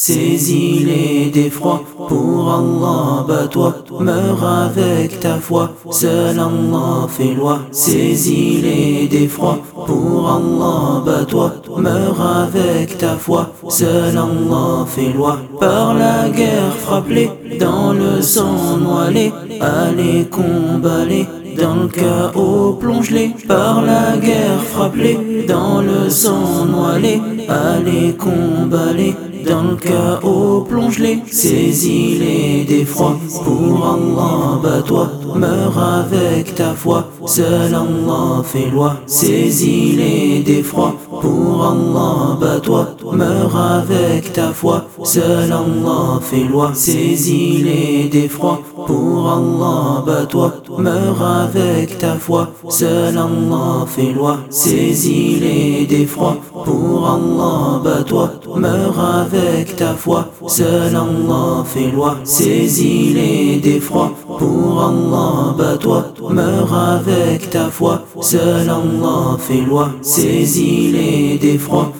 Saisis les d'effroi, pour Allah bats-toi, meurs avec ta foi, seul Allah fait loi. Saisis les d'effroi, pour Allah bats-toi, meurs avec ta foi, seul Allah fait loi. Par la guerre frappez dans le sang noyé, allez combattre dans le chaos plonge-les par la guerre frappe-les dans le sang noyé allez combattre dans le chaos plonge-les saisis-les d'effroi pour Allah bats-toi meurs avec ta foi. Seul Allah fait loi saisis-les d'effroi pour Allah bats-toi meurs avec ta foi. Seul Allah fait loi saisis-les d'effroi pour Allah bats-toi meurs avec ta foi. Seul Allah fait loi saisis-les d'effroi pour Allah bats-toi meurs avec ta foi. Seul Allah fait loi saisis-les d'effroi pour Allah bats-toi meurs avec ta foi. Seul Allah fait loi saisis-les d'effroi